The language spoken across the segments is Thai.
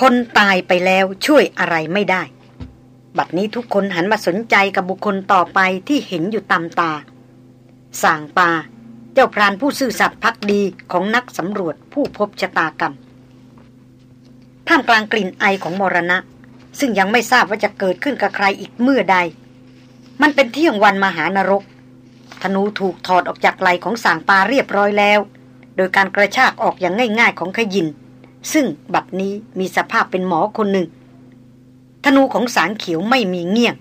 คนตายไปแล้วช่วยอะไรไม่ได้ บัดนี้ทุกคนหันมาสนใจกับบุคคลต่อไปที่เห็นอยู่ตามตาส่างปา เจ้าพรานผู้ซื่อสัตย์พักดีของนักสำรวจผู้พบชะตากรรม ท่ามกลางกลิ่นไอของมรณะ ซึ่งยังไม่ทราบว่าจะเกิดขึ้นกับใครอีกเมื่อใด มันเป็นเที่ยงวันมหานรก ธนูถูกถอดออกจากไหลของสางปาเรียบร้อยแล้ว โดยการกระชากออกอย่างง่ายๆของขยิน ซึ่งบัดนี้มีสภาพเป็นหมอคนหนึ่ง ธนูของสางเขียวไม่มีเงี่ยง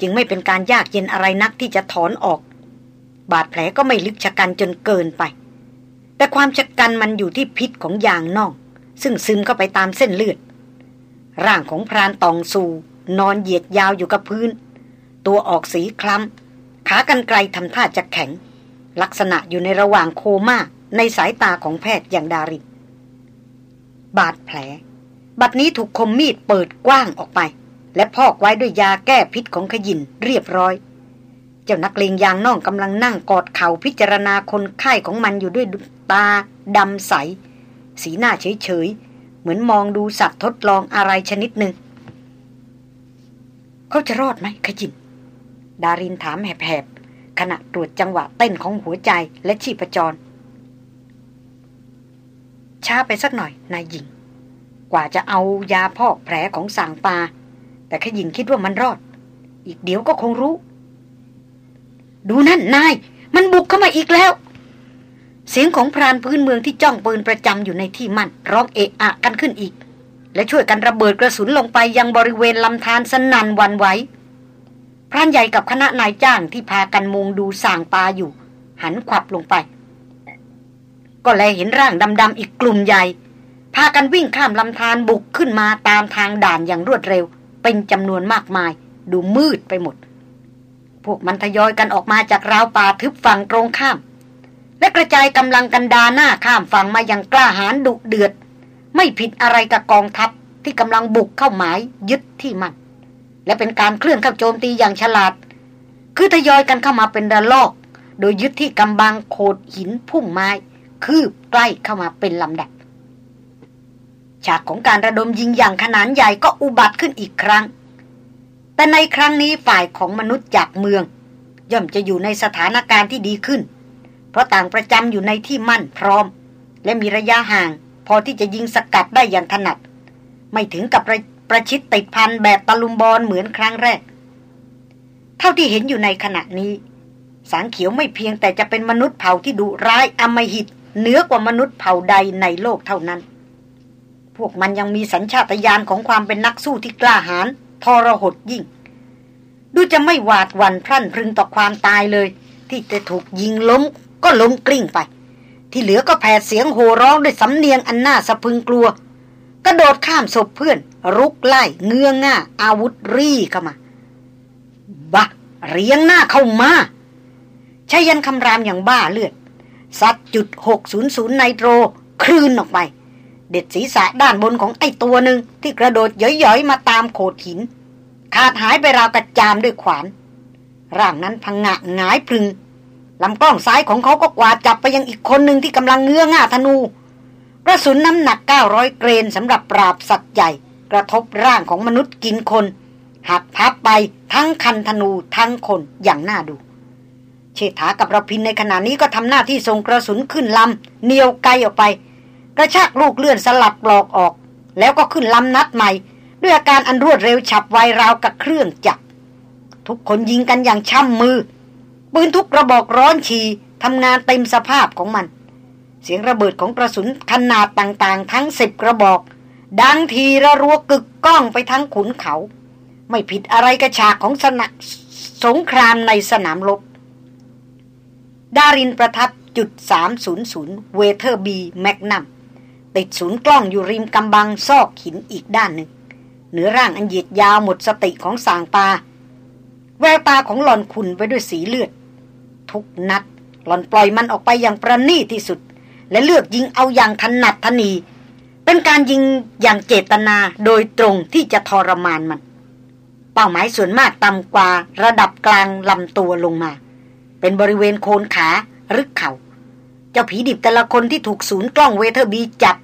จึงไม่เป็นการยากเย็นอะไรนักที่จะถอนออก บาดแผลก็ไม่ลึกชะกันจนเกินไป แต่ความชะกันมันอยู่ที่พิษของยางน่อง ซึ่งซึมเข้าไปตามเส้นเลือด ร่างของพรานตองสูนอนเหยียดยาวอยู่กับพื้น ตัวออกสีคล้ำ ขากันไกลทำท่าจะแข็ง ลักษณะอยู่ในระหว่างโคม่าในสายตาของแพทย์อย่างดาริน บาดแผล บัดนี้ถูกคมมีดเปิดกว้างออกไป และพอกไว้ด้วยยาแก้พิษของขยินเรียบร้อย เจ้านักเลงยางน่องกำลังนั่งกอดเข่าพิจารณาคนไข้ของมันอยู่ด้วยตาดำใส สีหน้าเฉยๆ เหมือนมองดูสัตว์ทดลองอะไรชนิดหนึ่งเขาจะรอดไหมขยิน ดารินถามแหบๆขณะตรวจจังหวะเต้นของหัวใจและชีพจร ช้าไปสักหน่อยนายหญิง กว่าจะเอายาพอกแผลของสางปา แต่ขยินคิดว่ามันรอด อีกเดี๋ยวก็คงรู้ ดูนั่นนาย มันบุกเข้ามาอีกแล้ว เสียงของพรานพื้นเมืองที่จ้องปืนประจำอยู่ในที่มั่นร้องเอะอะกันขึ้นอีก และช่วยกันระเบิดกระสุนลงไปยังบริเวณลำธารสนันวันไหวพรานใหญ่กับคณะนายจ้างที่พากันมุงดูส่างปลาอยู่ หันขวับลงไป ก็แลเห็นร่างดำๆอีกกลุ่มใหญ่ พากันวิ่งข้ามลำธารบุกขึ้นมาตามทางด่านอย่างรวดเร็ว เป็นจำนวนมากมาย ดูมืดไปหมด พวกมันทยอยกันออกมาจากราวป่าทึบฝั่งตรงข้าม และกระจายกำลังกันดาหน้าข้ามฝั่งมาอย่างกล้าหาญดุเดือด ไม่ผิดอะไรกับกองทัพที่กำลังบุกเข้าหมายยึดที่มัน และเป็นการเคลื่อนเข้าโจมตีอย่างฉลาด คือทยอยกันเข้ามาเป็นระลอก โดยยึดที่กำบังโขดหินพุ่มไม้ คืบใกล้เข้ามาเป็นลำดับ ฉากของการระดมยิงอย่างขนาดใหญ่ก็อุบัติขึ้นอีกครั้ง แต่ในครั้งนี้ฝ่ายของมนุษย์จากเมือง ย่อมจะอยู่ในสถานการณ์ที่ดีขึ้น เพราะต่างประจำอยู่ในที่มั่นพร้อม และมีระยะห่าง พอที่จะยิงสกัดได้อย่างถนัด ไม่ถึงกับประประชิดติดพันแบบตะลุมบอลเหมือนครั้งแรก เท่าที่เห็นอยู่ในขณะนี้ สางเขียวไม่เพียงแต่จะเป็นมนุษย์เผ่าที่ดุร้ายอมหิต เหนือกว่ามนุษย์เผ่าใดในโลกเท่านั้น พวกมันยังมีสัญชาตญาณของความเป็นนักสู้ที่กล้าหาญทรหดยิ่ง ดูจะไม่หวาดหวั่นพรั่นพรึงต่อความตายเลย ที่จะถูกยิงล้มก็ล้มกลิ้งไป ที่เหลือก็แผดเสียงโห่ร้องด้วยสำเนียงอันน่าสะพึงกลัว กระโดดข้ามศพเพื่อน รุกไล่เงื้อง่า อาวุธรีเข้ามาบะเรียงหน้าเข้ามาชายันคำรามอย่างบ้าเลือด ซัดจุดหกศูนย์ศูนย์ไนโตรคลื่นออกไป เด็ดศีรษะด้านบนของไอ้ตัวหนึ่งที่กระโดดย่อยๆมาตามโขดหิน ขาดหายไปราวกระจามด้วยขวาน ร่างนั้นพังงะหงายพึงลำกล้องซ้ายของเขาก็กวาดจับไปยังอีกคนหนึ่งที่กำลังเงื้อง่าธนูกระสุนน้ำหนัก 900 เกรนสำหรับปราบสัตว์ใหญ่ กระทบร่างของมนุษย์กินคนหักพับไปทั้งคันธนูทั้งคนอย่างน่าดู เชษฐากับระพินในขณะนี้ก็ทำหน้าที่ส่งกระสุนขึ้นลำเนียวไกลออกไป กระชากลูกเลื่อนสลับปลอกออก แล้วก็ขึ้นลำนัดใหม่ ด้วยอาการอันรวดเร็วฉับไวราวกับเครื่องจักร ทุกคนยิงกันอย่างช่ำมือ ปืนทุกกระบอกร้อนชีทำงานเต็มสภาพของมัน เสียงระเบิดของกระสุนขนาดต่างๆ ทั้งสิบกระบอก ดังทีระรัวกึกก้องไปทั้งขุนเขา ไม่ผิดอะไรกระฉากของสนะสงครามในสนามรบ ดารินประทับจุด300 Weatherby Magnum ติดศูนย์กล้องอยู่ริมกำบังซอกหินอีกด้านหนึ่ง เหนือร่างอันเหยียดยาวหมดสติของสางปา แววตาของหล่อนขุ่นไปด้วยสีเลือด ทุกนัดหล่อนปล่อยมันออกไปอย่างประณีตที่สุด และเลือกยิงเอาอย่างถนัดถนี่ เป็นการยิงอย่างเจตนาโดยตรงที่จะทรมานมัน เป้าหมายส่วนมากต่ำกว่าระดับกลางลำตัวลงมา เป็นบริเวณโคนขาหรือเขา่า เจ้าผีดิบแต่ละคนที่ถูกศูนย์กล้องเวเทอร์บีจับ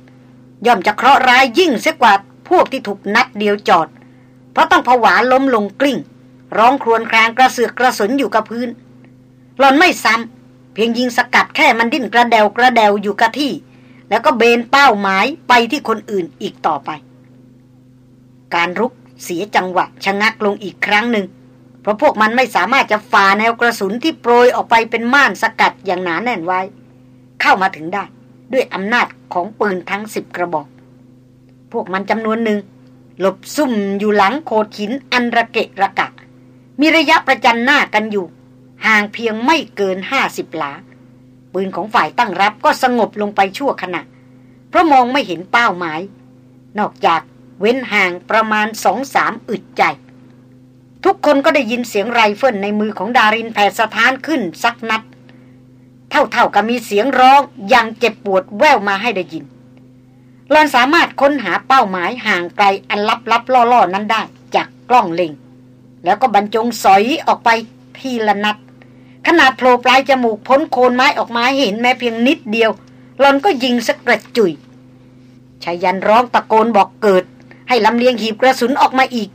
ย่อมจะเคราะห์ร้ายยิ่งเสียกว่าพวกที่ถูกนัดเดียวจอด เพราะต้องผวาล้มลงกลิ้ง ร้องครวญครางกระเสือกกระสนอยู่กับพื้น หลอนไม่ซ้ำเพียงยิงสกัดแค่มันดิ้นกระเดวกระเดวอยู่กับที่ แล้วก็เบนเป้าหมายไปที่คนอื่นอีกต่อไป การรุกเสียจังหวะชะงักลงอีกครั้งหนึ่ง เพราะพวกมันไม่สามารถจะฝ่าแนวกระสุนที่โปรยออกไปเป็นม่านสกัดอย่างหนาแน่นไว้ เข้ามาถึงได้ ด้วยอำนาจของปืนทั้งสิบกระบอก พวกมันจำนวนหนึ่ง หลบซุ่มอยู่หลังโขดหินอันระเกะระกะ มีระยะประจันหน้ากันอยู่ ห่างเพียงไม่เกินห้าสิบหลา ปืนของฝ่ายตั้งรับก็สงบลงไปชั่วขณะ เพราะมองไม่เห็นเป้าหมาย นอกจากเว้นห่างประมาณสองสามอึดใจ ทุกคนก็ได้ยินเสียงไรเฟิลในมือของดารินแผดสะท้านขึ้นสักนัด เท่าๆกับมีเสียงร้องอย่างเจ็บปวดแว่วมาให้ได้ยินหล่อนสามารถค้นหาเป้าหมายห่างไกลอันลับๆล่อๆ นั้นได้ จากกล้องเล็ง แล้วก็บรรจงสอยออกไปทีละนัด ขนาดโผล่ปลายจมูกพ้นโคนไม้ออกมาเห็นแม้เพียงนิดเดียวหลอนก็ยิงสักกระจุยชายันร้องตะโกนบอกเกิด ให้ลำเลียงหีบกระสุนออกมาอีก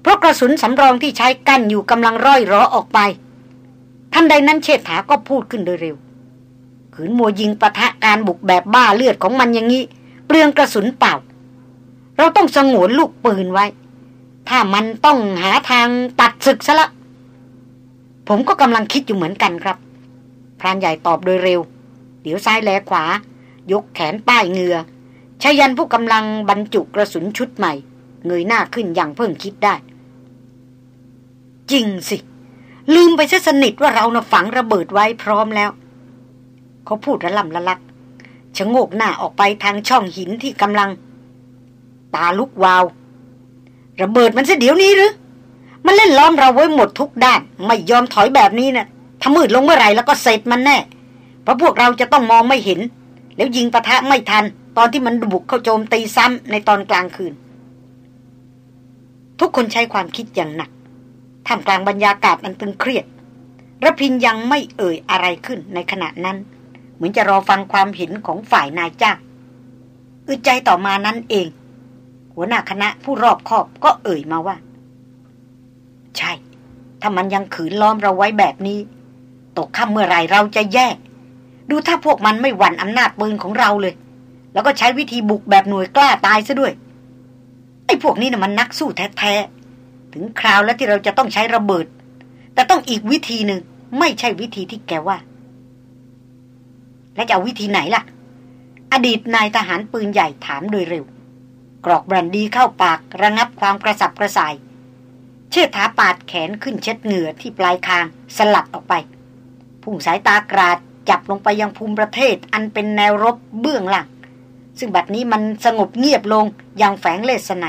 เพราะกระสุนสำรองที่ใช้กั้นอยู่กำลังร่อยรอออกไปทันใดนั้นเชษฐาก็พูดขึ้นโดยเร็ว ขืนมัวยิงปะทะการบุกแบบบ้าเลือดของมันอย่างนี้ เปลืองกระสุนเปล่า เราต้องสงวนลูกปืนไว้ ถ้ามันต้องหาทางตัดศึกซะละ ผมก็กำลังคิดอยู่เหมือนกันครับ พรานใหญ่ตอบโดยเร็ว เดี๋ยวซ้ายแลขวา ยกแขนป้ายเงือชายันผู้กำลังบรรจุกระสุนชุดใหม่ เงยหน้าขึ้นอย่างเพิ่งคิดได้ จริงสิ ลืมไปซะสนิทว่าเรานะฝังระเบิดไว้พร้อมแล้ว เขาพูดระล่ำละลักชะโงกหน้าออกไปทางช่องหินที่กำลัง ตาลุกวาว ระเบิดมันซะเดี๋ยวนี้หรือ มันเล่นล้อมเราไว้หมดทุกด้าน ไม่ยอมถอยแบบนี้นะ่ะถ้ามืดลงเมื่อไหร่แล้วก็เสร็จมันแน่ เพราะพวกเราจะต้องมองไม่เห็น แล้วยิงปะทะไม่ทัน ตอนที่มันบุกเข้าโจมตีซ้ำในตอนกลางคืน ทุกคนใช้ความคิดอย่างหนัก ท่ามกลางบรรยากาศอันตึงเครียดระพินยังไม่เอ่ยอะไรขึ้นในขณะนั้น เหมือนจะรอฟังความเห็นของฝ่ายนายจ้างอึดใจต่อมานั้นเอง หัวหน้าคณะผู้รอบคอบก็เอ่ยมาว่า ใช่ ถ้ามันยังขืนล้อมเราไว้แบบนี้ ตกค่ำเมื่อไรเราจะแย่ดูถ้าพวกมันไม่หวั่นอำนาจปืนของเราเลย แล้วก็ใช้วิธีบุกแบบหน่วยกล้าตายซะด้วยไอ้พวกนี้นะ่ะมันนักสู้แท้ๆ ถึงคราวแล้วที่เราจะต้องใช้ระเบิด แต่ต้องอีกวิธีหนึ่งไม่ใช่วิธีที่แกว่า และจะเอาวิธีไหนล่ะ อดีตนายทหารปืนใหญ่ถามโดยเร็ว กรอกแบรนดีเข้าปากระงับความกระสับกระส่าย เชิดถาปาดแขนขึ้นเช็ดเหงื่อที่ปลายคางสลัดออกไป พุ่งสายตากราดจับลงไปยังภูมิประเทศอันเป็นแนวรบเบื้องหลัง ซึ่งบัดนี้มันสงบเงียบลงอย่างแฝงเลสไน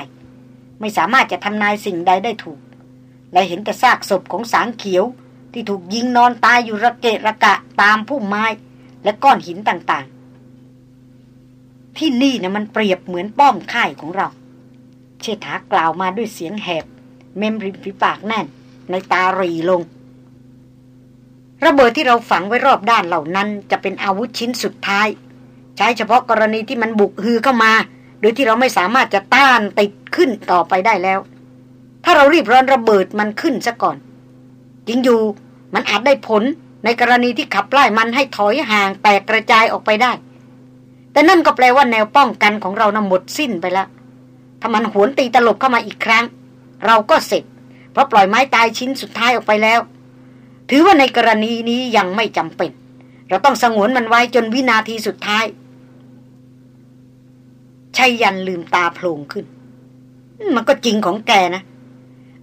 ไม่สามารถจะทำนายสิ่งใดได้ถูก และเห็นแต่ซากศพของสางเขียว ที่ถูกยิงนอนตายอยู่ระเกะระกะตามพุ่มไม้และก้อนหินต่างๆ ที่นี่นะมันเปรียบเหมือนป้อมค่ายของเรา เชษฐากล่าวมาด้วยเสียงแหบ เมมริมฝีปากแน่น ในตารีลง ระเบิดที่เราฝังไว้รอบด้านเหล่านั้น จะเป็นอาวุธชิ้นสุดท้าย ใช้เฉพาะกรณีที่มันบุกฮือเข้ามา โดยที่เราไม่สามารถจะต้านติด ขึ้นต่อไปได้แล้ว ถ้าเรารีบร้อนระเบิดมันขึ้นซะก่อนจริงอยู่มันอาจได้ผลในกรณีที่ขับไล่มันให้ถอยห่างแตกกระจายออกไปได้ แต่นั่นก็แปลว่าแนวป้องกันของเรานะ่ะหมดสิ้นไปแล้วถ้ามันหวนตีตลบเข้ามาอีกครั้ง เราก็เสร็จ เพราะปล่อยไม้ตายชิ้นสุดท้ายออกไปแล้ว ถือว่าในกรณีนี้ยังไม่จำเป็น เราต้องสงวนมันไว้จนวินาทีสุดท้ายชัยยันลืมตาโพลงขึ้น มันก็จริงของแกนะ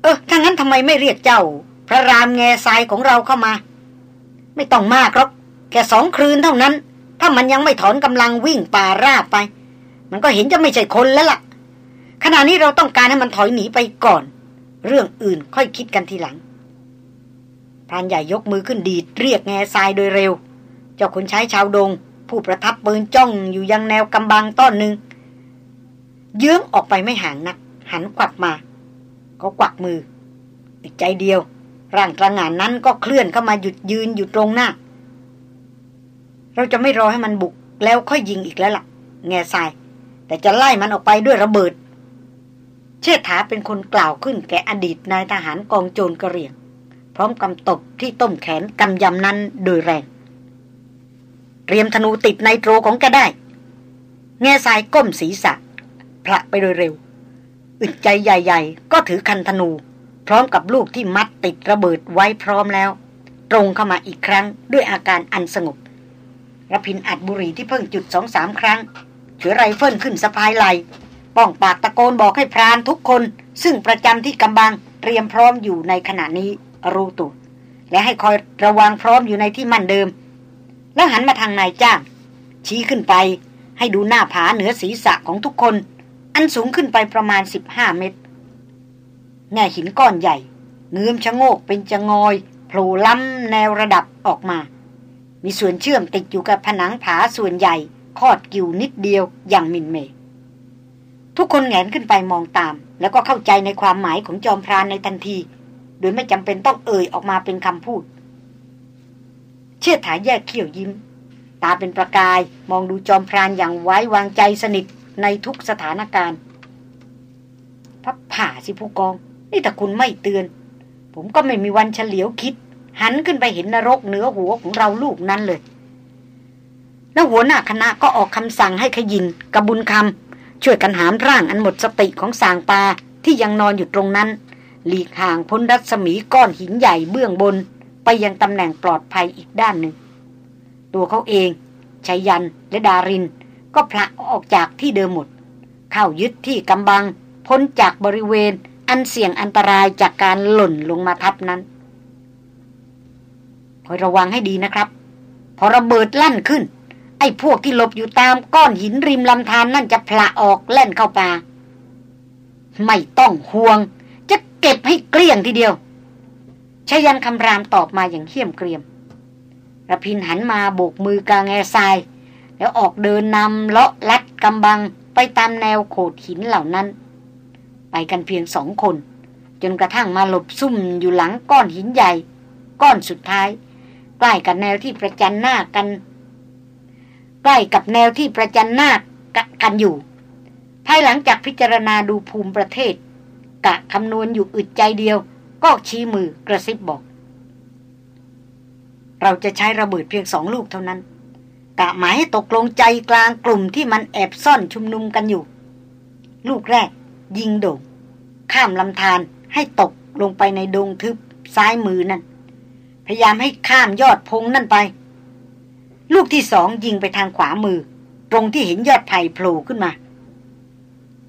เออถ้างั้นทำไมไม่เรียกเจ้า พระรามแง่ทรายของเราเข้ามา ไม่ต้องมากหรอกแค่สองคืนเท่านั้น ถ้ามันยังไม่ถอนกำลังวิ่งป่าราบไป มันก็เห็นจะไม่ใช่คนแล้วล่ะ ขณะนี้เราต้องการให้มันถอยหนีไปก่อน เรื่องอื่นค่อยคิดกันทีหลังพรานใหญ่ยกมือขึ้นดีดเรียกแง่ทรายโดยเร็ว เจ้าคนใช้ชาวดง ผู้ประทับปืนจ้องอยู่ยังแนวกำบังต้นหนึ่งเยื้องออกไปไม่ห่างนัก หันกวักมาก็กวักมืออีกใจเดียว ร่างตระหงานนั้นก็เคลื่อนเข้ามาหยุดยืนอยู่ตรงหน้า เราจะไม่รอให้มันบุกแล้วค่อยยิงอีกแล้วล่ะ แง่ทราย แต่จะไล่มันออกไปด้วยระเบิด เชษฐาเป็นคนกล่าวขึ้นแก่อดีตนายทหารกองโจรกระเรียง พร้อมกำตบที่ต้มแขนกำยำนั้นโดยแรง เตรียมธนูติดในโตรของแกได้ แง่ทรายก้มศีรษะพระไปโดยเร็ว อึดใจใหญ่ ๆ ก็ถือคันธนู พร้อมกับลูกที่มัดติดระเบิดไว้พร้อมแล้ว ตรงเข้ามาอีกครั้งด้วยอาการอันสงบรพินอัดบุหรี่ที่เพิ่งจุดสองสามครั้งเฉือไรเฟิลขึ้นสะพายไหลป้องปากตะโกนบอกให้พรานทุกคน ซึ่งประจำที่กำบังเตรียมพร้อมอยู่ในขณะนี้รู้ตัวและให้คอยระวังพร้อมอยู่ในที่มั่นเดิม แล้วหันมาทางนายจ้าง ชี้ขึ้นไปให้ดูหน้าผาเหนือศีรษะของทุกคน อันสูงขึ้นไปประมาณสิบห้าเมตร แง่หินก้อนใหญ่ เงื้อมชะโงกเป็นจะงอยโผล่ล้ำแนวระดับออกมา มีส่วนเชื่อมติดอยู่กับผนังผาส่วนใหญ่ คอดกิ่วนิดเดียวอย่างมินเม ทุกคนแงนขึ้นไปมองตาม แล้วก็เข้าใจในความหมายของจอมพรานในทันที โดยไม่จำเป็นต้องเอ่ยออกมาเป็นคำพูด เชื่อถาแยกเขี้ยวยิ้ม ตาเป็นประกายมองดูจอมพรานอย่างไว้วางใจสนิท ในทุกสถานการณ์พับผ่าสิผู้กอง นี่ถ้าคุณไม่เตือน ผมก็ไม่มีวันเฉลียวคิด หันขึ้นไปเห็นนรกเหนือหัวของเราลูกนั้นเลย แล้วหัวหน้าคณะก็ออกคำสั่งให้ขยินกระบุญคำช่วยกันหามร่างอันหมดสติของสางปาที่ยังนอนอยู่ตรงนั้น หลีกห่างพ้นรัศมีก้อนหินใหญ่เบื้องบน ไปยังตำแหน่งปลอดภัยอีกด้านหนึ่ง ตัวเขาเองชัยยันและดาริน ก็พละออกจากที่เดิมหมด เข้ายึดที่กำบัง พ้นจากบริเวณอันเสี่ยงอันตรายจากการหล่นลงมาทับนั้นคอยระวังให้ดีนะครับ พอระเบิดลั่นขึ้น ไอ้พวกที่หลบอยู่ตามก้อนหินริมลำธารนนั่นจะพละออกแล่นเข้าป่า ไม่ต้องห่วง จะเก็บให้เกลี้ยงทีเดียวชยันคำรามตอบมาอย่างเขี้ยมเกรียมระพินหันมาโบกมือกลางแง่ทราย แล้วออกเดินนำเลาะลัดกำบังไปตามแนวโขดหินเหล่านั้น ไปกันเพียงสองคน จนกระทั่งมาหลบซุ่มอยู่หลังก้อนหินใหญ่ ก้อนสุดท้าย ใกล้กับแนวที่ประจันหน้ากัน ใกล้กับแนวที่ประจันหน้ากันอยู่ ภายหลังจากพิจารณาดูภูมิประเทศ กะคำนวณอยู่อึดใจเดียว ก็ชี้มือกระซิบบอก เราจะใช้ระเบิดเพียงสองลูกเท่านั้น กะหมายให้ตกลงใจกลางกลุ่มที่มันแอบซ่อนชุมนุมกันอยู่ ลูกแรก ยิงโด่งข้ามลำธารให้ตกลงไปในดงทึบซ้ายมือนั่น พยายามให้ข้ามยอดพงนั่นไป ลูกที่สองยิงไปทางขวามือ ตรงที่เห็นยอดไผ่โผล่ขึ้นมา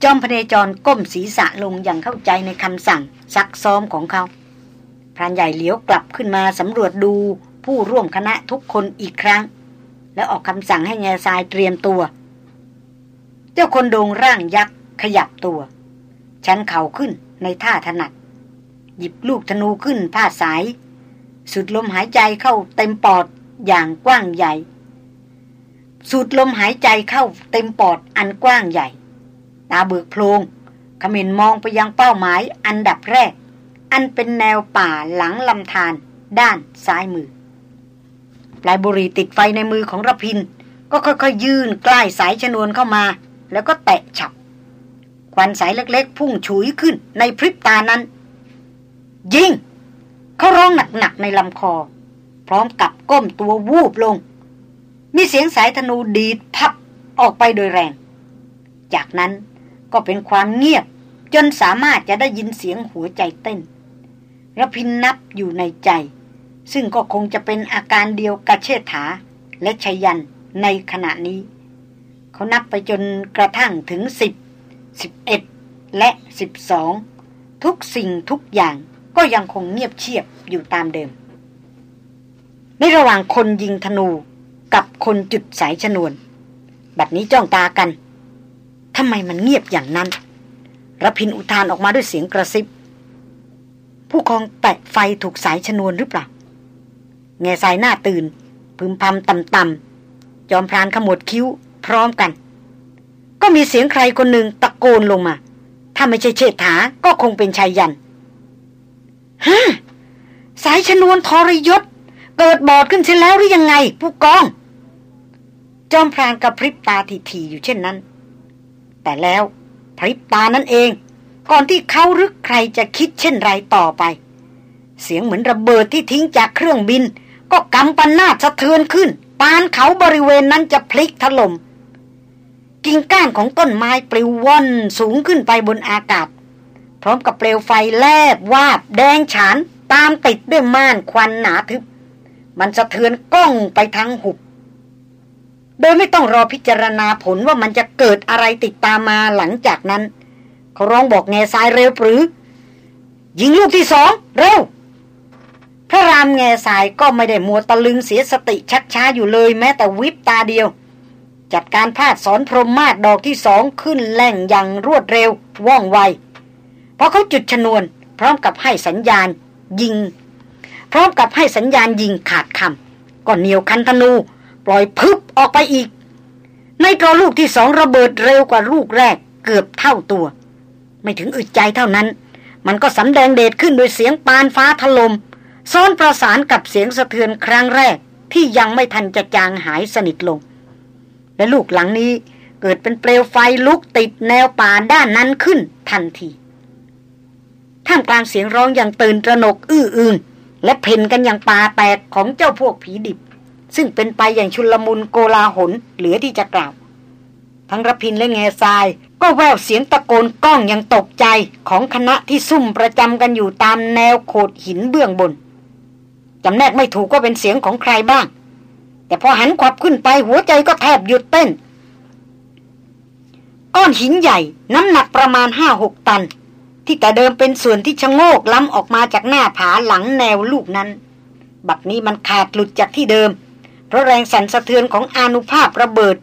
จอมพเนจรก้มศีรษะลงอย่างเข้าใจในคำสั่งซักซ้อมของเขาพรานใหญ่เหลียวกลับขึ้นมาสำรวจดูผู้ร่วมคณะทุกคนอีกครั้ง แล้วออกคำสั่งให้แง่ทรายเตรียมตัว เจ้าคนโดงร่างยักษ์ขยับตัว ชันเข่าขึ้นในท่าถนัด หยิบลูกธนูขึ้นผ้าสาย สุดลมหายใจเข้าเต็มปอดอย่างกว้างใหญ่ สูดลมหายใจเข้าเต็มปอดอันกว้างใหญ่ ตาเบิกโพลงขมินมองไปยังเป้าหมายอันดับแรก อันเป็นแนวป่าหลังลำธารด้านซ้ายมือ ปลายบุหรี่ติดไฟในมือของรพิน ก็ค่อยๆยื่นใกล้สายชนวนเข้ามา แล้วก็แตะฉับ ควันสายเล็กๆ พุ่งฉุยขึ้นในพริบตานั้น ยิง เขาร้องหนักๆในลำคอ พร้อมกับก้มตัววูบลง มีเสียงสายธนูดีดพับออกไปโดยแรง จากนั้นก็เป็นความเงียบจนสามารถจะได้ยินเสียงหัวใจเต้นระพินนับอยู่ในใจ ซึ่งก็คงจะเป็นอาการเดียวกับเชษฐา และชยันในขณะนี้ เขานับไปจนกระทั่งถึงสิบสิบเอ็ดและสิบสองทุกสิ่งทุกอย่างก็ยังคงเงียบเชียบอยู่ตามเดิม ในระหว่างคนยิงธนูกับคนจุดสายชนวน บัดนี้จ้องตากันทำไมมันเงียบอย่างนั้นรพินอุทานออกมาด้วยเสียงกระซิบ ผู้คองแตะไฟถูกสายชนวนหรือเปล่า แง่สายหน้าตื่น พึมพำต่ำๆจอมพรานขมวดคิ้ว พร้อมกัน ก็มีเสียงใครคนหนึ่งตะโกนลงมา ถ้าไม่ใช่เชษฐาก็คงเป็นชายยันฮะสายชนวนทรยศ เกิดบอดขึ้นเช่นแล้วหรือยังไง ผู้กอง จอมพรานกระพริบตาทีๆอยู่เช่นนั้น แต่แล้วพริบตานั่นเอง ก่อนที่เขาหรือใครจะคิดเช่นไรต่อไป เสียงเหมือนระเบิดที่ทิ้งจากเครื่องบิน ก็กำปันนาสะเทือนขึ้น ปานเขาบริเวณนั้นจะพลิกถลม่มกิ่งก้านของต้นไม้ปลิวว่อนสูงขึ้นไปบนอากาศ พร้อมกับเปลวไฟแลบวาบแดงฉานตามติดด้วยม่านควันหนาทึบ มันสะเทือนก้องไปทั้งหุบ โดยไม่ต้องรอพิจารณาผลว่ามันจะเกิดอะไรติดตามมาหลังจากนั้น เขาร้องบอกแง่ทรายเร็วปรือ ยิงลูกที่สองเร็ว พระรามแง่สายก็ไม่ได้มัวตะลึงเสียสติชักช้าอยู่เลยแม้แต่วิบตาเดียว จัดการพาดสอนพรหมมาศดอกที่สองขึ้นแล่งอย่างรวดเร็วว่องไวพอเขาจุดชนวน พร้อมกับให้สัญญาณ ยิง พร้อมกับให้สัญญาณยิงขาดคำก่อนเหนียวคันธนู ปล่อยพึบออกไปอีก ในตรลูกที่สองระเบิดเร็วกว่าลูกแรกเกือบเท่าตัว ไม่ถึงอึดใจเท่านั้น มันก็สำแดงเดชขึ้นโดยเสียงปานฟ้าถลม่ม ซ้อนประสานกับเสียงสะเทือนครั้งแรกที่ยังไม่ทันจะจางหายสนิทลง และลูกหลังนี้เกิดเป็นเปลวไฟลุกติดแนวป่าด้านนั้นขึ้นทันทีท่ามกลางเสียงร้องอย่างตื่นตระหนกอื้ออึงและเพ่นกันอย่างปาแตกของเจ้าพวกผีดิบ ซึ่งเป็นไปอย่างชุลมุนโกลาหลเหลือที่จะกล่าว ทั้งรพินและแง่ทราย ก็แววเสียงตะโกนก้องอย่างตกใจของคณะที่ซุ่มประจำกันอยู่ตามแนวโขดหินเบื้องบน จำแนกไม่ถูกก็เป็นเสียงของใครบ้าง แต่พอหันขวับขึ้นไปหัวใจก็แทบหยุดเต้น ก้อนหินใหญ่น้ำหนักประมาณห้าหกตัน ที่แต่เดิมเป็นส่วนที่ชะโงกล้ำออกมาจากหน้าผาหลังแนวลูกนั้น บัดนี้มันขาดหลุดจากที่เดิม เพราะแรงสั่นสะเทือนของอนุภาพระเบิด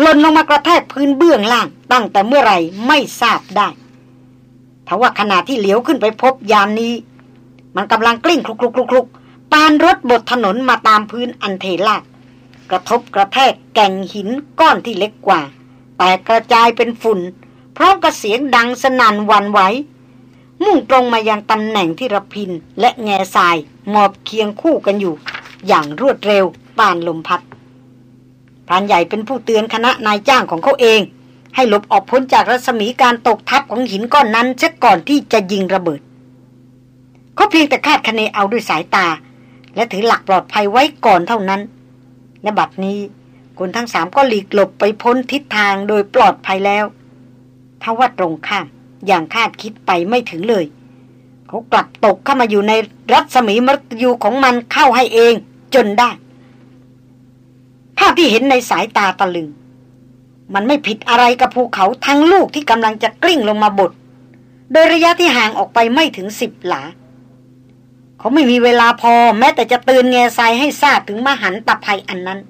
หล่นลงมากระแทกพื้นเบื้องล่าง ตั้งแต่เมื่อไหร่ไม่ทราบได้ทว่าขณะที่เหลียวขึ้นไปพบยามนี้ มันกำลังกลิ้งคลุกคลุกคลุก ปานรถบดถนนมาตามพื้นอันเทลาดกระทบกระแทกแก่งหินก้อนที่เล็กกว่า แต่กระจายเป็นฝุ่น พร้อมกับเสียงดังสนั่นวันไหว มุ่งตรงมายังตำแหน่งที่ระพินและแง่ทรายหมอบเคียงคู่กันอยู่ อย่างรวดเร็วปานลมพัดพรานใหญ่เป็นผู้เตือนคณะนายจ้างของเขาเอง ให้หลบออกพ้นจากรัศมีการตกทับของหินก้อนนั้นเช่ก่อนที่จะยิงระเบิดเขาเพียงแต่คาดคะเนเอาด้วยสายตา และถือหลักปลอดภัยไว้ก่อนเท่านั้นและบัดนี้คนทั้งสามก็หลีกหลบไปพ้นทิศทางโดยปลอดภัยแล้วทว่าตรงข้ามอย่างคาดคิดไปไม่ถึงเลย เขากลับตกเข้ามาอยู่ในรัศมีมรยูของมันเข้าให้เองจนได้ ภาพที่เห็นในสายตาตะลึง มันไม่ผิดอะไรกับภูเขาทั้งลูกที่กำลังจะกลิ้งลงมาบดโดยระยะที่ห่างออกไปไม่ถึงสิบหลา เขาไม่มีเวลาพอแม้แต่จะเตือนแง่ทรายให้ทราบถึงมหันตภัยอันนั้น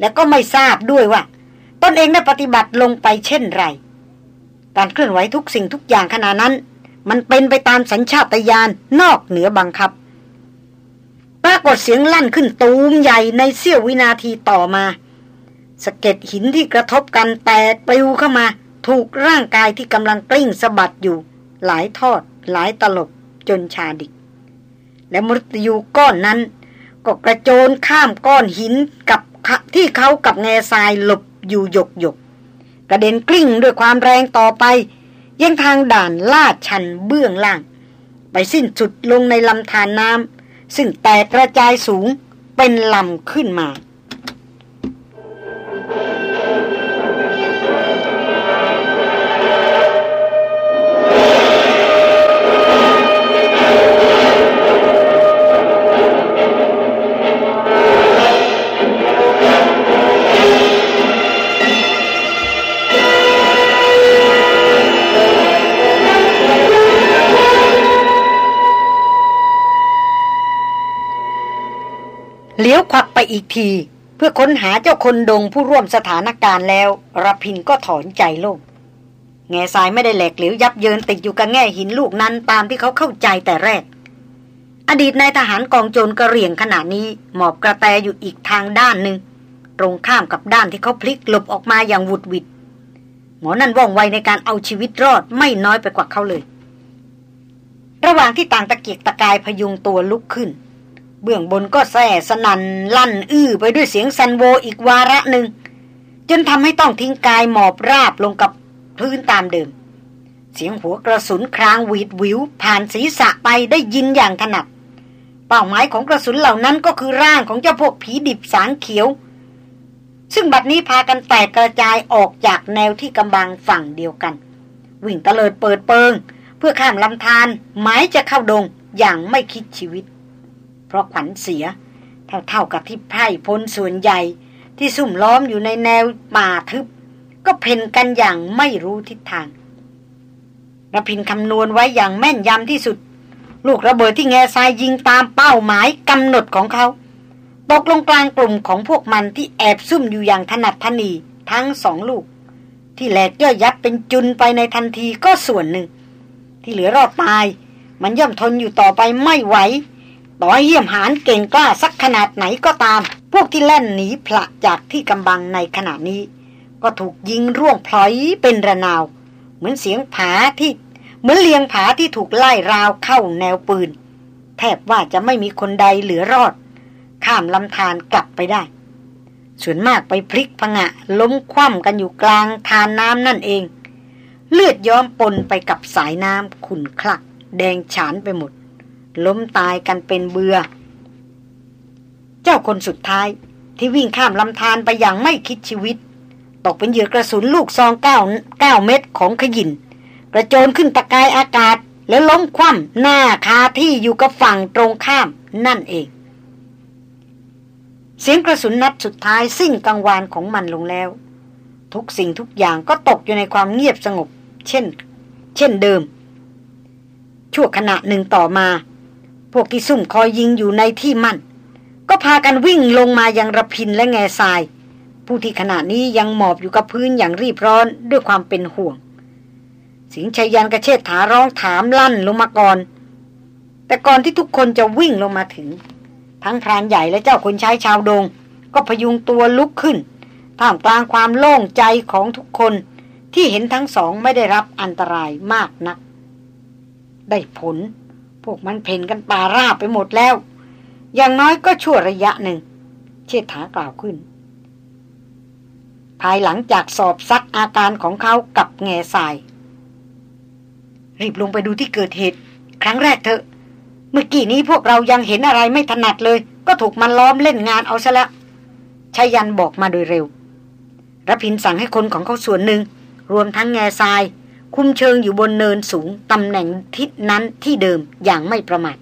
และก็ไม่ทราบด้วยว่าตนเองได้ปฏิบัติลงไปเช่นไร การเคลื่อนไหวทุกสิ่งทุกอย่างขณะนั้น มันเป็นไปตามสัญชาตญาณนอกเหนือบังคับ ปรากฏเสียงลั่นขึ้นตูมใหญ่ในเสี้ยววินาทีต่อมาสะเก็ดหินที่กระทบกันแตกปลิวเข้ามา ถูกร่างกายที่กำลังกลิ้งสะบัดอยู่ หลายทอด หลายตลบจนชาดิก และมรตยูก้อนนั้น ก็กระโจนข้ามก้อนหินกับที่เขากับแง่ทรายหลบอยู่หยกหยกกระเด็นกลิ้งด้วยความแรงต่อไป ยังทางด่านลาดชันเบื้องล่าง ไปสิ้นสุดลงในลำธารน้ำซึ่งแตกกระจายสูงเป็นลำขึ้นมา อีกที เพื่อค้นหาเจ้าคนดงผู้ร่วมสถานการณ์แล้วรพินก็ถอนใจโล่งแง่ทรายไม่ได้แหลกเหลวยับเยินติดอยู่กับแง่หินลูกนั้นตามที่เขาเข้าใจแต่แรก อดีตนายทหารกองโจรกระเรียงขณะนี้หมอบกระแตอยู่อีกทางด้านหนึ่งตรงข้ามกับด้านที่เขาพลิกหลบออกมาอย่างวุดวิดหมอนั่นว่องไวในการเอาชีวิตรอดไม่น้อยไปกว่าเขาเลย ระหว่างที่ต่างตะเกียกตะกายพยุงตัวลุกขึ้น เบื้องบนก็แส่สนันลั่นอื้อไปด้วยเสียงซันโวอีกวาระหนึ่ง จนทำให้ต้องทิ้งกายหมอบราบลงกับพื้นตามเดิม เสียงหัวกระสุนครางหวีดวิว ผ่านศีรษะไปได้ยินอย่างถนัด เป้าหมายของกระสุนเหล่านั้นก็คือร่างของเจ้าพวกผีดิบสางเขียว ซึ่งบัดนี้พากันแตกกระจายออกจากแนวที่กำบังฝั่งเดียวกัน วิ่งตะเลิดเปิดเปิง เพื่อข้ามลำธารหมายจะเข้าดงอย่างไม่คิดชีวิต เพราะขวัญเสีย เท่าเท่ากับที่ไพร่พลส่วนใหญ่ ที่ซุ่มล้อมอยู่ในแนวป่าทึบ ก็เพ่นกันอย่างไม่รู้ทิศทางระพินคำนวณไว้อย่างแม่นยำที่สุด ลูกระเบิดที่แง่ทรายยิงตามเป้าหมายกำหนดของเขาตกลงกลางกลุ่มของพวกมันที่แอบซุ่มอยู่อย่างถนัดทนีทั้งสองลูก ที่แหลกย่อยยับเป็นจุนไปในทันทีก็ส่วนหนึ่ง ที่เหลือรอดตาย มันย่อมทนอยู่ต่อไปไม่ไหว ต่อเยี่ยมหานเก่งกล้าสักขนาดไหนก็ตาม พวกที่แล่นหนีพละจากที่กำบังในขณะนี้ ก็ถูกยิงร่วงพลอยเป็นระนาว เหมือนเสียงผาที่ เหมือนเลียงผาที่ถูกไล่ราวเข้าแนวปืน แทบว่าจะไม่มีคนใดเหลือรอด ข้ามลำธารกลับไปได้ ส่วนมากไปพลิกพงะ ล้มคว่ำกันอยู่กลางทานน้ำนั่นเอง เลือดย้อมปนไปกับสายน้ำขุ่นคลัก แดงฉานไปหมด ล้มตายกันเป็นเบือ เจ้าคนสุดท้ายที่วิ่งข้ามลำธารไปอย่างไม่คิดชีวิต ตกเป็นเหยื่อกระสุนลูกซองเก้าเก้าเม็ดของขยิน กระโจนขึ้นตะกายอากาศ แล้วล้มคว่ำหน้าคาที่อยู่กับฝั่งตรงข้ามนั่นเอง เสียงกระสุนนัดสุดท้ายสิ้นกังวานของมันลงแล้ว ทุกสิ่งทุกอย่างก็ตกอยู่ในความเงียบสงบ เช่น เช่นเดิม ชั่วขณะหนึ่งต่อมา วกที่ซุ่มคอยยิงอยู่ในที่มั่น ก็พากันวิ่งลงมายังระพินและแง่ทราย ผู้ที่ขณะนี้ยังหมอบอยู่กับพื้นอย่างรีบร้อนด้วยความเป็นห่วง สิงชัยยันกระเชษฐาร้องถามลั่นลงมาก่อน แต่ก่อนที่ทุกคนจะวิ่งลงมาถึง ทั้งพรานใหญ่และเจ้าคนใช้ชาวดง ก็พยุงตัวลุกขึ้นท่ามกลางความโล่งใจของทุกคนที่เห็นทั้งสองไม่ได้รับอันตรายมากนัก ได้ผล วกมันเพ่นกันป่าราบไปหมดแล้ว อย่างน้อยก็ชั่วระยะหนึ่ง เชษฐากล่าวขึ้น ภายหลังจากสอบซักอาการของเขากับแง่ทราย รีบลงไปดูที่เกิดเหตุ ครั้งแรกเถอะ เมื่อกี้นี้พวกเรายังเห็นอะไรไม่ถนัดเลย ก็ถูกมันล้อมเล่นงานเอาซะล้วชายันบอกมาโดยเร็วรพินสั่งให้คนของเขาส่วนหนึ่ง รวมทั้งแง่ทราย คุมเชิงอยู่บนเนินสูงตำแหน่งทิศนั้นที่เดิมอย่างไม่ประมาท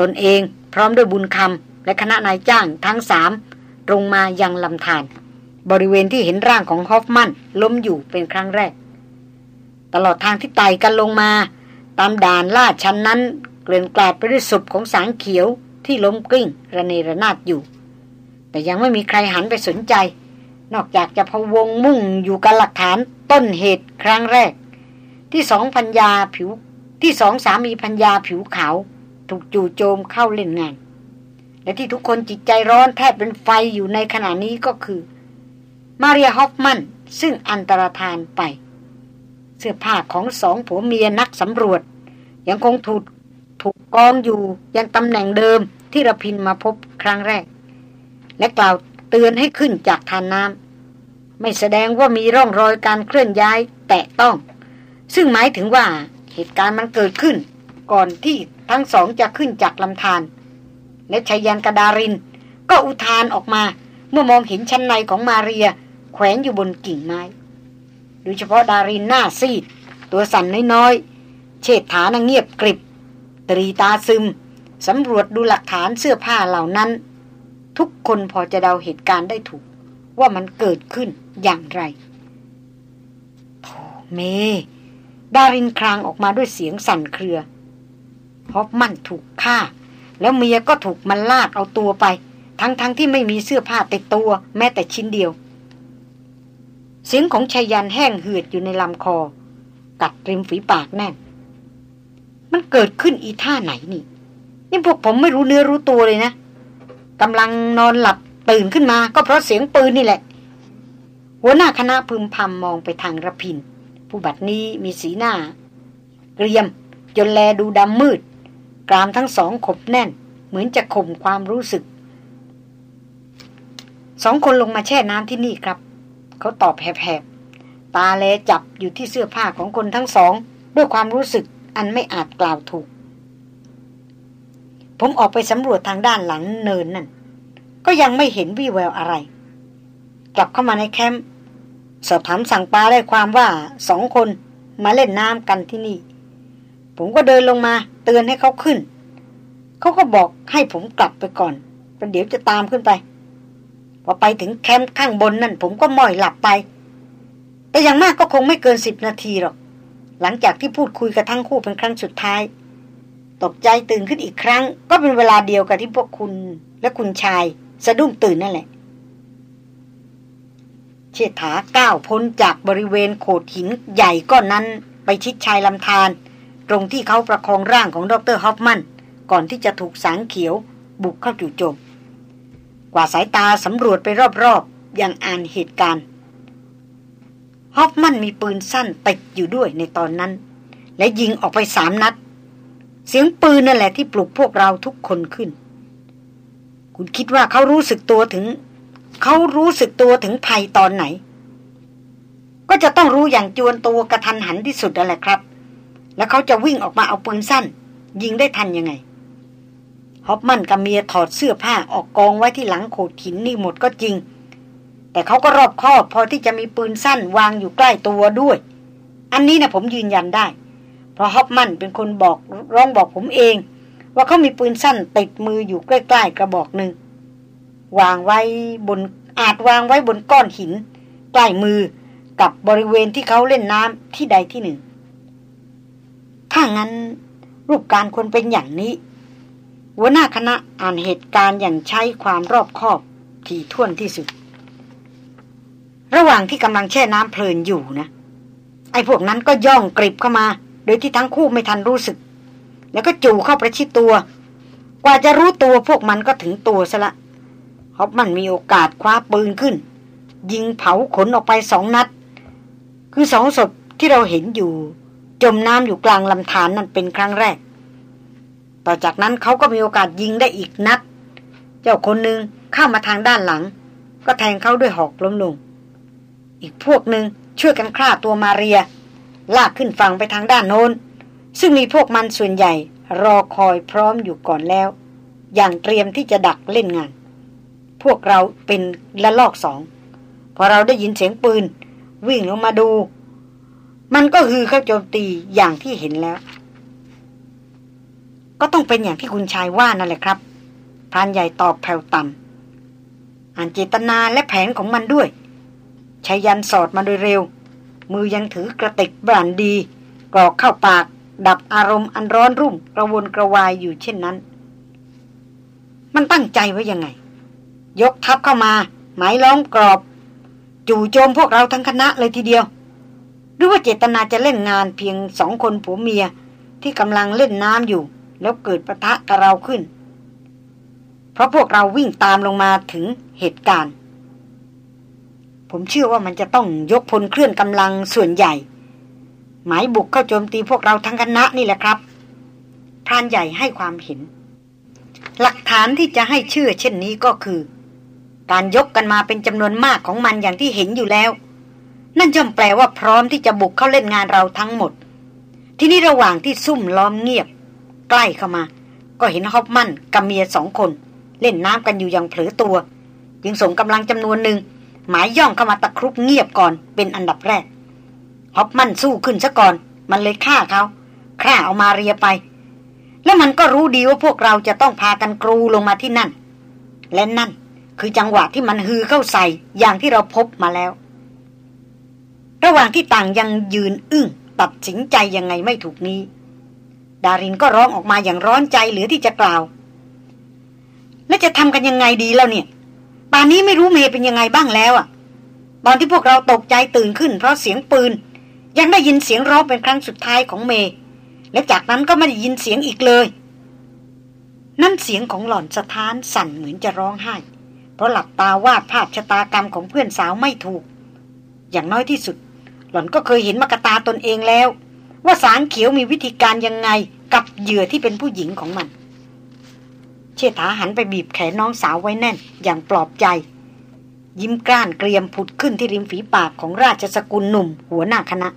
ตนเองพร้อมด้วยบุญคำและคณะนายจ้างทั้งสามลงมายังลำธารบริเวณที่เห็นร่างของฮอฟมันล้มอยู่เป็นครั้งแรก ตลอดทางที่ไต่กันลงมา ตามด่านลาดชั้นนั้น เกลื่อนกลาดไปด้วยศพของสางเขียวที่ล้มกลิ้งระเนระนาดอยู่ แต่ยังไม่มีใครหันไปสนใจ นอกจากจะพะวงมุ่งอยู่กับหลักฐานต้นเหตุครั้งแรก ที่สองพัญญาผิว ที่สองสามีพัญญาผิวขาว ถูกจู่โจมเข้าเล่นงาน และที่ทุกคนจิตใจร้อนแทบเป็นไฟอยู่ในขณะนี้ก็คือ มาเรียฮอฟมันซึ่งอันตรธานไป เสื้อผ้าของสองผัวเมียนักสำรวจ ยังคงถูกถูกกองอยู่ยังตำแหน่งเดิมที่ระพินมาพบครั้งแรก และกล่าวเตือนให้ขึ้นจากทานน้ำไม่แสดงว่ามีร่องรอยการเคลื่อนย้ายแตะต้อง ซึ่งหมายถึงว่าเหตุการณ์มันเกิดขึ้น ก่อนที่ทั้งสองจะขึ้นจากลำธารและชายันกระดาริน ก็อุทานออกมา เมื่อมองเห็นชั้นในของมาเรีย แขวนอยู่บนกิ่งไม้ โดยเฉพาะดารินหน้าซีด ตัวสั่นน้อยๆ เชิดฐานเงียบกริบ ตรีตาซึมสำรวจดูหลักฐานเสื้อผ้าเหล่านั้น ทุกคนพอจะเดาเหตุการณ์ได้ถูก ว่ามันเกิดขึ้นอย่างไรโธ่เม ดารินครางออกมาด้วยเสียงสั่นเครือฮอฟมันถูกฆ่า แล้วเมียก็ถูกมันลากเอาตัวไป ทั้งๆทที่ไม่มีเสื้อผ้าติดตัว แม้แต่ชิ้นเดียว เสียงของชายันแห้งเหือดอยู่ในลำคอ กัดริมฝีปากแน่น มันเกิดขึ้นอีท่าไหนนี่ นี่พวกผมไม่รู้เนื้อรู้ตัวเลยนะกำลังนอนหลับตื่นขึ้นมาก็เพราะเสียงปืนนี่แหละ หัวหน้าคณะพึมพำมองไปทางระพิน ผู้บัดนี้มีสีหน้า เกรียม จนแลดูดำมืด กรามทั้งสองขบแน่น เหมือนจะข่มความรู้สึก สองคนลงมาแช่น้ำที่นี่ครับ เขาตอบแผลบๆ ตาแลจับอยู่ที่เสื้อผ้าของคนทั้งสอง ด้วยความรู้สึกอันไม่อาจกล่าวถูก ผมออกไปสำรวจทางด้านหลังเนินนั่น ก็ยังไม่เห็นวี่แววอะไร กลับเข้ามาในแคมป์ สอบถามสั่งปลาได้ความว่าสองคนมาเล่นน้ำกันที่นี่ ผมก็เดินลงมาเตือนให้เขาขึ้น เขาก็บอกให้ผมกลับไปก่อนประเดี๋ยวจะตามขึ้นไปพอไปถึงแคมป์ข้างบนนั่น ผมก็ม่อยหลับไป แต่อย่างมากก็คงไม่เกินสิบนาทีหรอก หลังจากที่พูดคุยกับทั้งคู่เป็นครั้งสุดท้าย ตกใจตื่นขึ้นอีกครั้ง ก็เป็นเวลาเดียวกับที่พวกคุณและคุณชาย สะดุ้งตื่นนั่นแหละ เชษฐาก้าวพ้นจากบริเวณโขดหินใหญ่ก้อนนั้นไปชิดชายลำธารตรงที่เขาประคองร่างของดรฮอฟมัน ก่อนที่จะถูกสางเขียวบุกเข้าจู่โจม กว่าสายตาสำรวจไปรอบๆอย่างอ่านเหตุการณ์ฮอฟมันมีปืนสั้นติดอยู่ด้วยในตอนนั้น และยิงออกไปสามนัด เสียงปืนนั่นแหละที่ปลุกพวกเราทุกคนขึ้น คุณคิดว่าเขารู้สึกตัวถึง เขารู้สึกตัวถึงภัยตอนไหน ก็จะต้องรู้อย่างจวนตัวกระทันหันที่สุดนั่นแหละครับ แล้วเขาจะวิ่งออกมาเอาปืนสั้น ยิงได้ทันยังไงฮอปมันกับเมียถอดเสื้อผ้าออกกองไว้ที่หลังโขดหินนี่หมดก็จริง แต่เขาก็รอบคอบพอที่จะมีปืนสั้นวางอยู่ใกล้ตัวด้วย อันนี้นะผมยืนยันได้ เพราะฮอปมันเป็นคนบอกร้องบอกผมเอง ว่าเขามีปืนสั้นติดมืออยู่ใกล้ ๆ กระบอกหนึ่ง วางไว้บนอาจวางไว้บนก้อนหินใกล้มือกับบริเวณที่เขาเล่นน้ำที่ใดที่หนึ่ง ถ้างั้นรูปการควรเป็นอย่างนี้ หัวหน้าคณะอ่านเหตุการณ์อย่างใช้ความรอบคอบที่ท่วนที่สุด ระหว่างที่กำลังแช่น้ำเพลินอยู่นะ ไอ้พวกนั้นก็ย่องกริบเข้ามา โดยที่ทั้งคู่ไม่ทันรู้สึก แล้วก็จู่เข้าประชิดตัว กว่าจะรู้ตัวพวกมันก็ถึงตัวซะละ ฮอบมันมีโอกาสคว้าปืนขึ้น ยิงเผาขนออกไปสองนัด คือสองศพที่เราเห็นอยู่ จมน้ำอยู่กลางลำธารนนั่นเป็นครั้งแรก ต่อจากนั้นเขาก็มีโอกาสยิงได้อีกนัด เจ้าคนหนึ่งเข้ามาทางด้านหลัง ก็แทงเขาด้วยหอกล้มลง อีกพวกหนึ่งช่วยกันฆ่าตัวมาเรีย ลากขึ้นฝั่งไปทางด้านโน้น ซึ่งมีพวกมันส่วนใหญ่ รอคอยพร้อมอยู่ก่อนแล้ว อย่างเตรียมที่จะดักเล่นงาน พวกเราเป็นละลอกสองพอเราได้ยินเสียงปืน วิ่งลงมาดู มันก็คือเข้าโจมตีอย่างที่เห็นแล้ว ก็ต้องเป็นอย่างที่คุณชายว่านั่นแหละครับพรานใหญ่ตอบแผ่วต่ำอ่านเจตนาและแผนของมันด้วยชายันสอดมาโดยเร็ว มือยังถือกระติกบรันดีกรอกเข้าปาก ดับอารมณ์อันร้อนรุ่มกระวนกระวายอยู่เช่นนั้น มันตั้งใจไว้ยังไง ยกทัพเข้ามา หมายล้อมกรอบ จู่โจมพวกเราทั้งคณะเลยทีเดียว หรือว่าเจตนาจะเล่นงานเพียงสองคนผัวเมียที่กำลังเล่นน้ำอยู่ แล้วเกิดประทะกับเราขึ้น เพราะพวกเราวิ่งตามลงมาถึงเหตุการณ์ ผมเชื่อว่ามันจะต้องยกพลเคลื่อนกำลังส่วนใหญ่ หมายบุกเข้าโจมตีพวกเราทั้งคณะนี่แหละครับพรานใหญ่ให้ความเห็น หลักฐานที่จะให้เชื่อเช่นนี้ก็คือ การยกกันมาเป็นจำนวนมากของมันอย่างที่เห็นอยู่แล้ว นั่นย่อมแปลว่าพร้อมที่จะบุกเข้าเล่นงานเราทั้งหมด ที่นี่ระหว่างที่ซุ่มล้อมเงียบ ใกล้เข้ามา ก็เห็นฮอปมันกับเมียสองคน เล่นน้ำกันอยู่อย่างเผลอตัว จึงส่งกำลังจำนวนหนึ่งหมายย่องเข้ามาตะครุบเงียบก่อนเป็นอันดับแรกฮอปมันสู้ขึ้นซะก่อน มันเลยฆ่าเขาฆ่าเอามาเรียไป แล้วมันก็รู้ดีว่าพวกเราจะต้องพากันกรูลงมาที่นั่น และนั่น คือจังหวะที่มันฮือเข้าใส่อย่างที่เราพบมาแล้ว ระหว่างที่ต่างยังยืนอึ้งตัดสินใจยังไงไม่ถูกนี้ ดารินก็ร้องออกมาอย่างร้อนใจเหลือที่จะกล่าว แล้วจะทำกันยังไงดีแล้วเนี่ยป่านนี้ไม่รู้เมย์เป็นยังไงบ้างแล้วอะตอนที่พวกเราตกใจตื่นขึ้นเพราะเสียงปืน ยังได้ยินเสียงร้องเป็นครั้งสุดท้ายของเมย์และจากนั้นก็ไม่ได้ยินเสียงอีกเลย นั่นเสียงของหล่อนสะท้านสั่นเหมือนจะร้องไห้ เพราะหลับตาวาดภาพชะตากรรมของเพื่อนสาวไม่ถูก อย่างน้อยที่สุด หล่อนก็เคยเห็นมากตาตนเองแล้ว ว่าสารเขียวมีวิธีการยังไงกับเหยื่อที่เป็นผู้หญิงของมัน เชษฐาหันไปบีบแขนน้องสาวไว้แน่น อย่างปลอบใจ ยิ้มกล้านเกรียมผุดขึ้นที่ริมฝีปากของราชสกุลหนุ่ม หัวหน้าคณะ